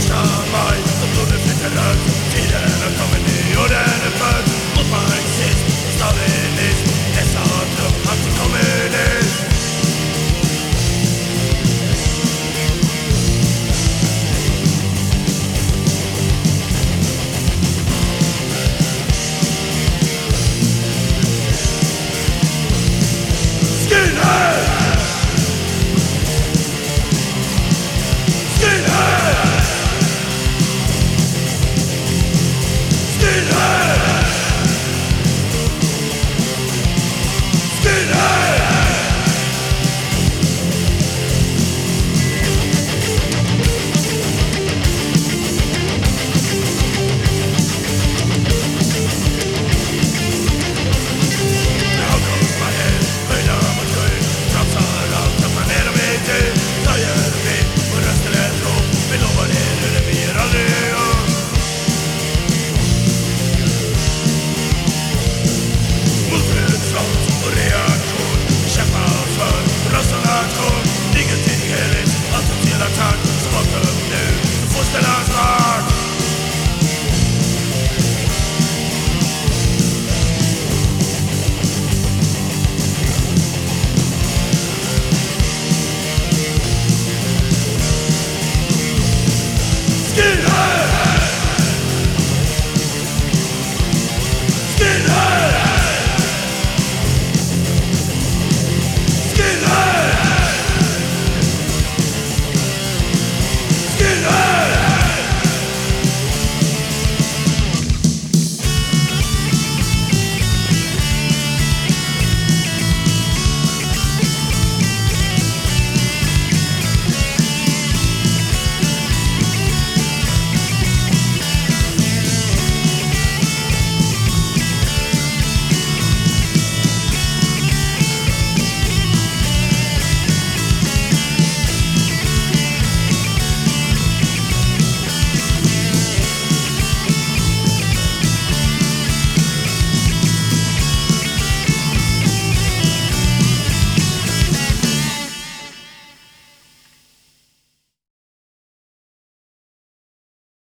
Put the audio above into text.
Question my Cosmos.